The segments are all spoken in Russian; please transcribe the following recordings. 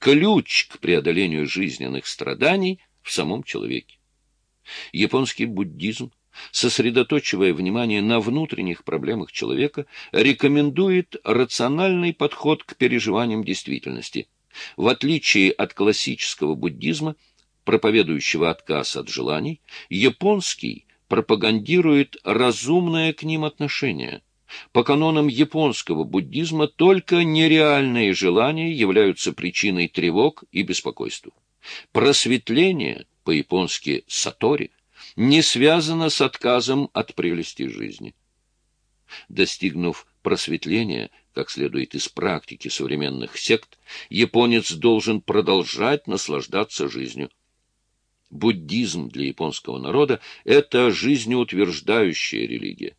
ключ к преодолению жизненных страданий в самом человеке. Японский буддизм, сосредоточивая внимание на внутренних проблемах человека, рекомендует рациональный подход к переживаниям действительности. В отличие от классического буддизма, проповедующего отказ от желаний, японский пропагандирует разумное к ним отношение. По канонам японского буддизма только нереальные желания являются причиной тревог и беспокойства. Просветление, по-японски «сатори», не связано с отказом от прелести жизни. Достигнув просветления, как следует из практики современных сект, японец должен продолжать наслаждаться жизнью. Буддизм для японского народа – это жизнеутверждающая религия.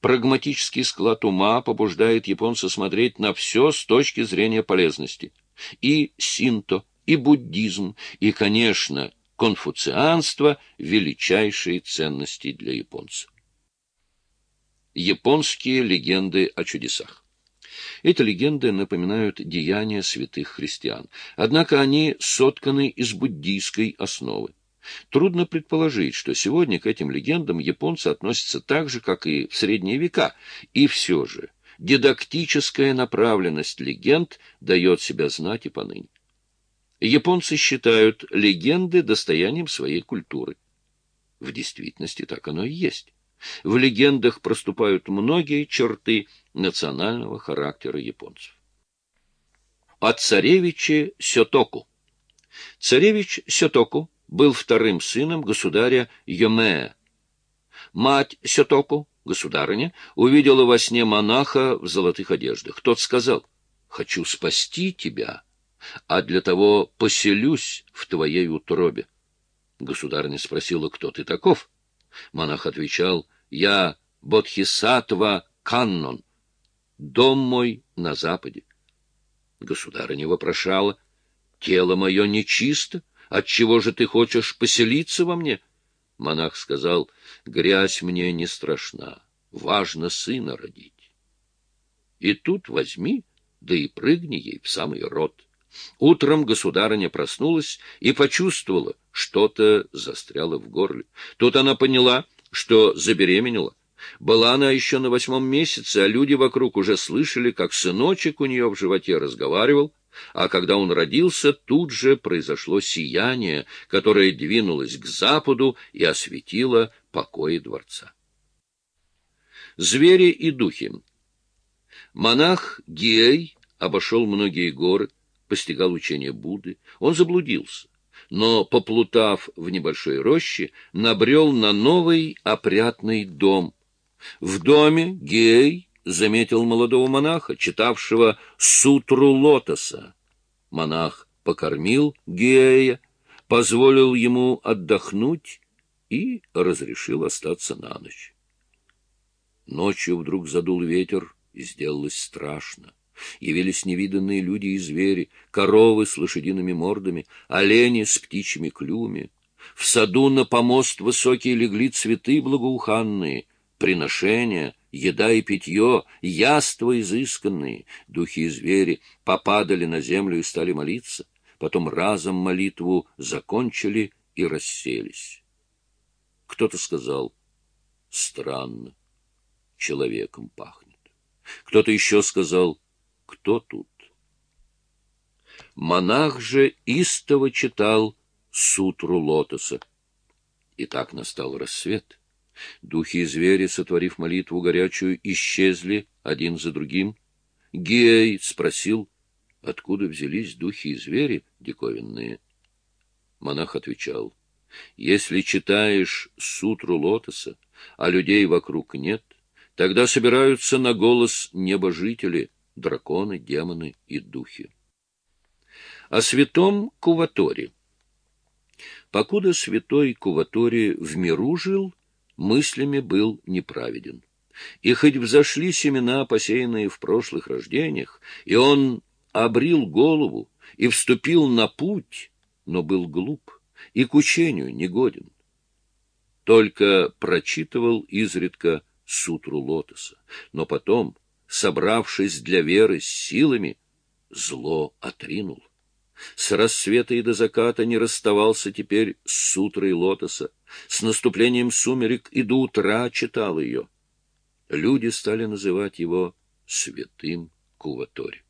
Прагматический склад ума побуждает японца смотреть на все с точки зрения полезности. И синто, и буддизм, и, конечно, конфуцианство – величайшие ценности для японца. Японские легенды о чудесах. Эти легенды напоминают деяния святых христиан, однако они сотканы из буддийской основы. Трудно предположить, что сегодня к этим легендам японцы относятся так же, как и в средние века, и все же дидактическая направленность легенд дает себя знать и поныне. Японцы считают легенды достоянием своей культуры. В действительности так оно и есть. В легендах проступают многие черты национального характера японцев. О царевиче Сётоку. Царевич Сётоку был вторым сыном государя Йомея. Мать Сётоку, государыня, увидела во сне монаха в золотых одеждах. Тот сказал, «Хочу спасти тебя, а для того поселюсь в твоей утробе». Государыня спросила, кто ты таков? Монах отвечал, «Я Бодхисаттва Каннон, дом мой на западе». Государыня вопрошала, «Тело мое нечисто, Отчего же ты хочешь поселиться во мне? Монах сказал, грязь мне не страшна, важно сына родить. И тут возьми, да и прыгни ей в самый рот. Утром государыня проснулась и почувствовала, что-то застряло в горле. Тут она поняла, что забеременела. Была она еще на восьмом месяце, а люди вокруг уже слышали, как сыночек у нее в животе разговаривал, а когда он родился, тут же произошло сияние, которое двинулось к западу и осветило покои дворца. Звери и духи Монах Гей обошел многие горы, постигал учение Будды. Он заблудился, но, поплутав в небольшой роще, набрел на новый опрятный дом. В доме Гей заметил молодого монаха, читавшего сутру лотоса. Монах покормил Гея, позволил ему отдохнуть и разрешил остаться на ночь. Ночью вдруг задул ветер, и сделалось страшно. Явились невиданные люди и звери, коровы с лошадиными мордами, олени с птичьими клювами. В саду на помост высокие легли цветы благоуханные, приношения — еда и питье, яства изысканные, духи и звери попадали на землю и стали молиться, потом разом молитву закончили и расселись. Кто-то сказал, странно, человеком пахнет. Кто-то еще сказал, кто тут? Монах же истово читал сутру лотоса. И так настал рассвет. Духи и звери, сотворив молитву горячую, исчезли один за другим. Гей спросил, откуда взялись духи и звери диковинные. Монах отвечал, если читаешь сутру лотоса, а людей вокруг нет, тогда собираются на голос небожители, драконы, демоны и духи. О святом Куваторе. Покуда святой Куватори в миру жил, мыслями был неправеден. И хоть взошли семена, посеянные в прошлых рождениях, и он обрил голову и вступил на путь, но был глуп и к учению негоден. Только прочитывал изредка сутру лотоса, но потом, собравшись для веры с силами, зло отринул. С рассвета и до заката не расставался теперь с сутрой лотоса. С наступлением сумерек и до утра читал ее. Люди стали называть его святым Куватори.